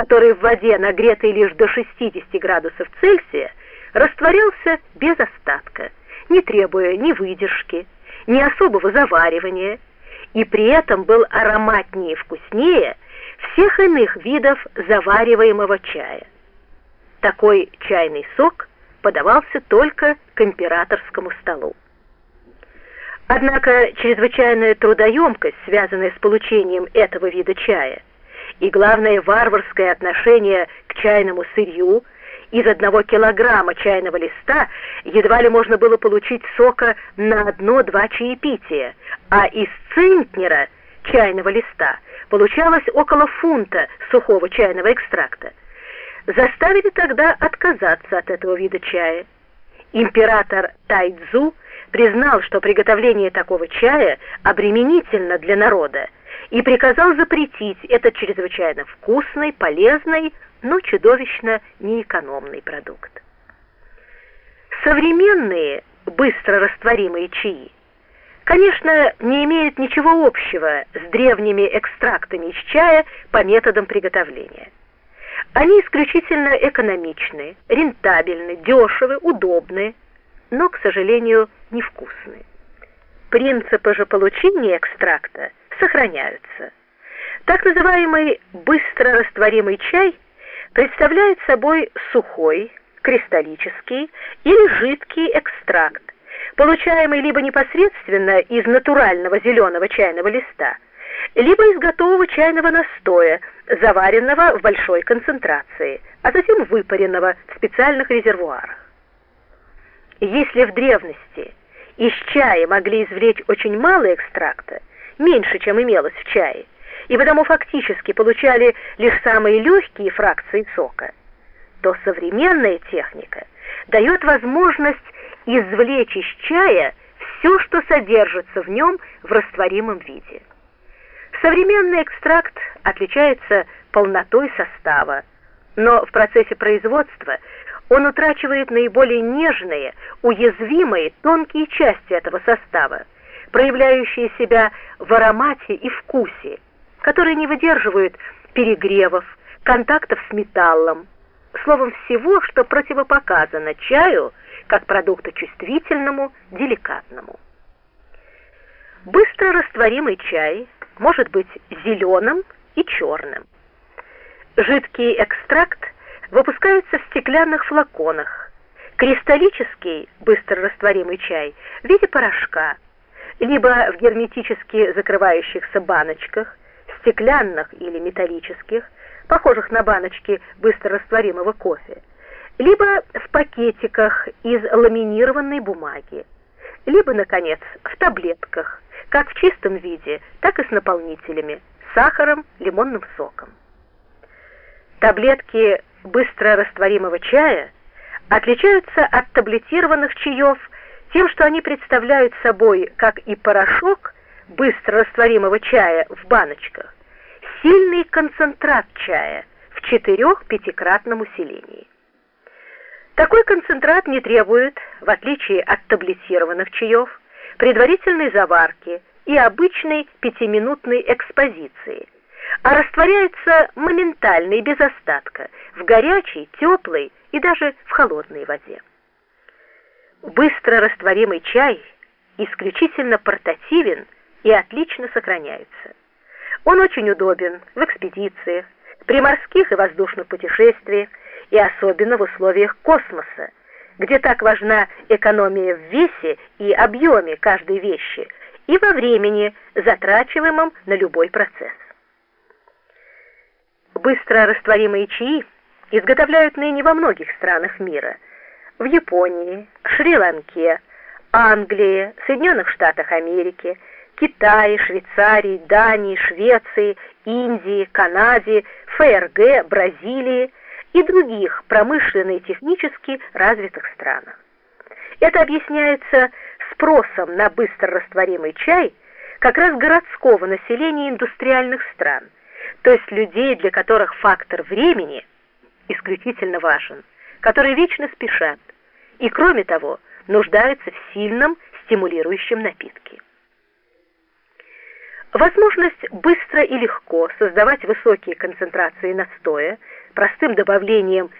который в воде, нагретой лишь до 60 градусов Цельсия, растворялся без остатка, не требуя ни выдержки, ни особого заваривания, и при этом был ароматнее и вкуснее всех иных видов завариваемого чая. Такой чайный сок подавался только к императорскому столу. Однако чрезвычайная трудоемкость, связанная с получением этого вида чая, и главное варварское отношение к чайному сырью, из одного килограмма чайного листа едва ли можно было получить сока на одно-два чаепития, а из центнера чайного листа получалось около фунта сухого чайного экстракта. Заставили тогда отказаться от этого вида чая. Император Тайцзу признал, что приготовление такого чая обременительно для народа, и приказал запретить этот чрезвычайно вкусный, полезный, но чудовищно неэкономный продукт. Современные быстро растворимые чаи, конечно, не имеют ничего общего с древними экстрактами из чая по методам приготовления. Они исключительно экономичны, рентабельны, дешевы, удобны, но, к сожалению, невкусны. Принципы же получения экстракта сохраняются. Так называемый быстро растворимый чай представляет собой сухой, кристаллический или жидкий экстракт, получаемый либо непосредственно из натурального зеленого чайного листа, либо из готового чайного настоя, заваренного в большой концентрации, а затем выпаренного в специальных резервуарах. Если в древности из чая могли извлечь очень мало экстракта, меньше, чем имелось в чае, и потому фактически получали лишь самые легкие фракции сока, то современная техника дает возможность извлечь из чая все, что содержится в нем в растворимом виде. Современный экстракт отличается полнотой состава, но в процессе производства он утрачивает наиболее нежные, уязвимые, тонкие части этого состава, проявляющие себя в аромате и вкусе, которые не выдерживают перегревов, контактов с металлом, словом всего, что противопоказано чаю как продукту чувствительному, деликатному. Быстро растворимый чай может быть зеленым и черным. Жидкий экстракт выпускается в стеклянных флаконах. Кристаллический, быстро растворимый чай в виде порошка, либо в герметически закрывающихся баночках, стеклянных или металлических, похожих на баночки быстрорастворимого кофе, либо в пакетиках из ламинированной бумаги, либо, наконец, в таблетках, как в чистом виде, так и с наполнителями, сахаром, лимонным соком. Таблетки быстро растворимого чая отличаются от таблетированных чаев тем, что они представляют собой, как и порошок быстро растворимого чая в баночках, сильный концентрат чая в 4-5-кратном усилении. Такой концентрат не требует, в отличие от таблетированных чаев, предварительной заварки и обычной пятиминутной экспозиции – а растворяется моментально и без остатка в горячей, теплой и даже в холодной воде. Быстро растворимый чай исключительно портативен и отлично сохраняется. Он очень удобен в экспедициях, при морских и воздушных путешествиях и особенно в условиях космоса, где так важна экономия в весе и объеме каждой вещи и во времени, затрачиваемом на любой процесс. Быстро растворимые чаи изготовляют ныне во многих странах мира. В Японии, Шри-Ланке, Англии, Соединенных Штатах Америки, Китае, Швейцарии, Дании, Швеции, Индии, Канаде, ФРГ, Бразилии и других промышленно и технически развитых странах. Это объясняется спросом на быстро растворимый чай как раз городского населения индустриальных стран – то есть людей, для которых фактор времени исключительно важен, которые вечно спешат и, кроме того, нуждаются в сильном стимулирующем напитке. Возможность быстро и легко создавать высокие концентрации настоя простым добавлением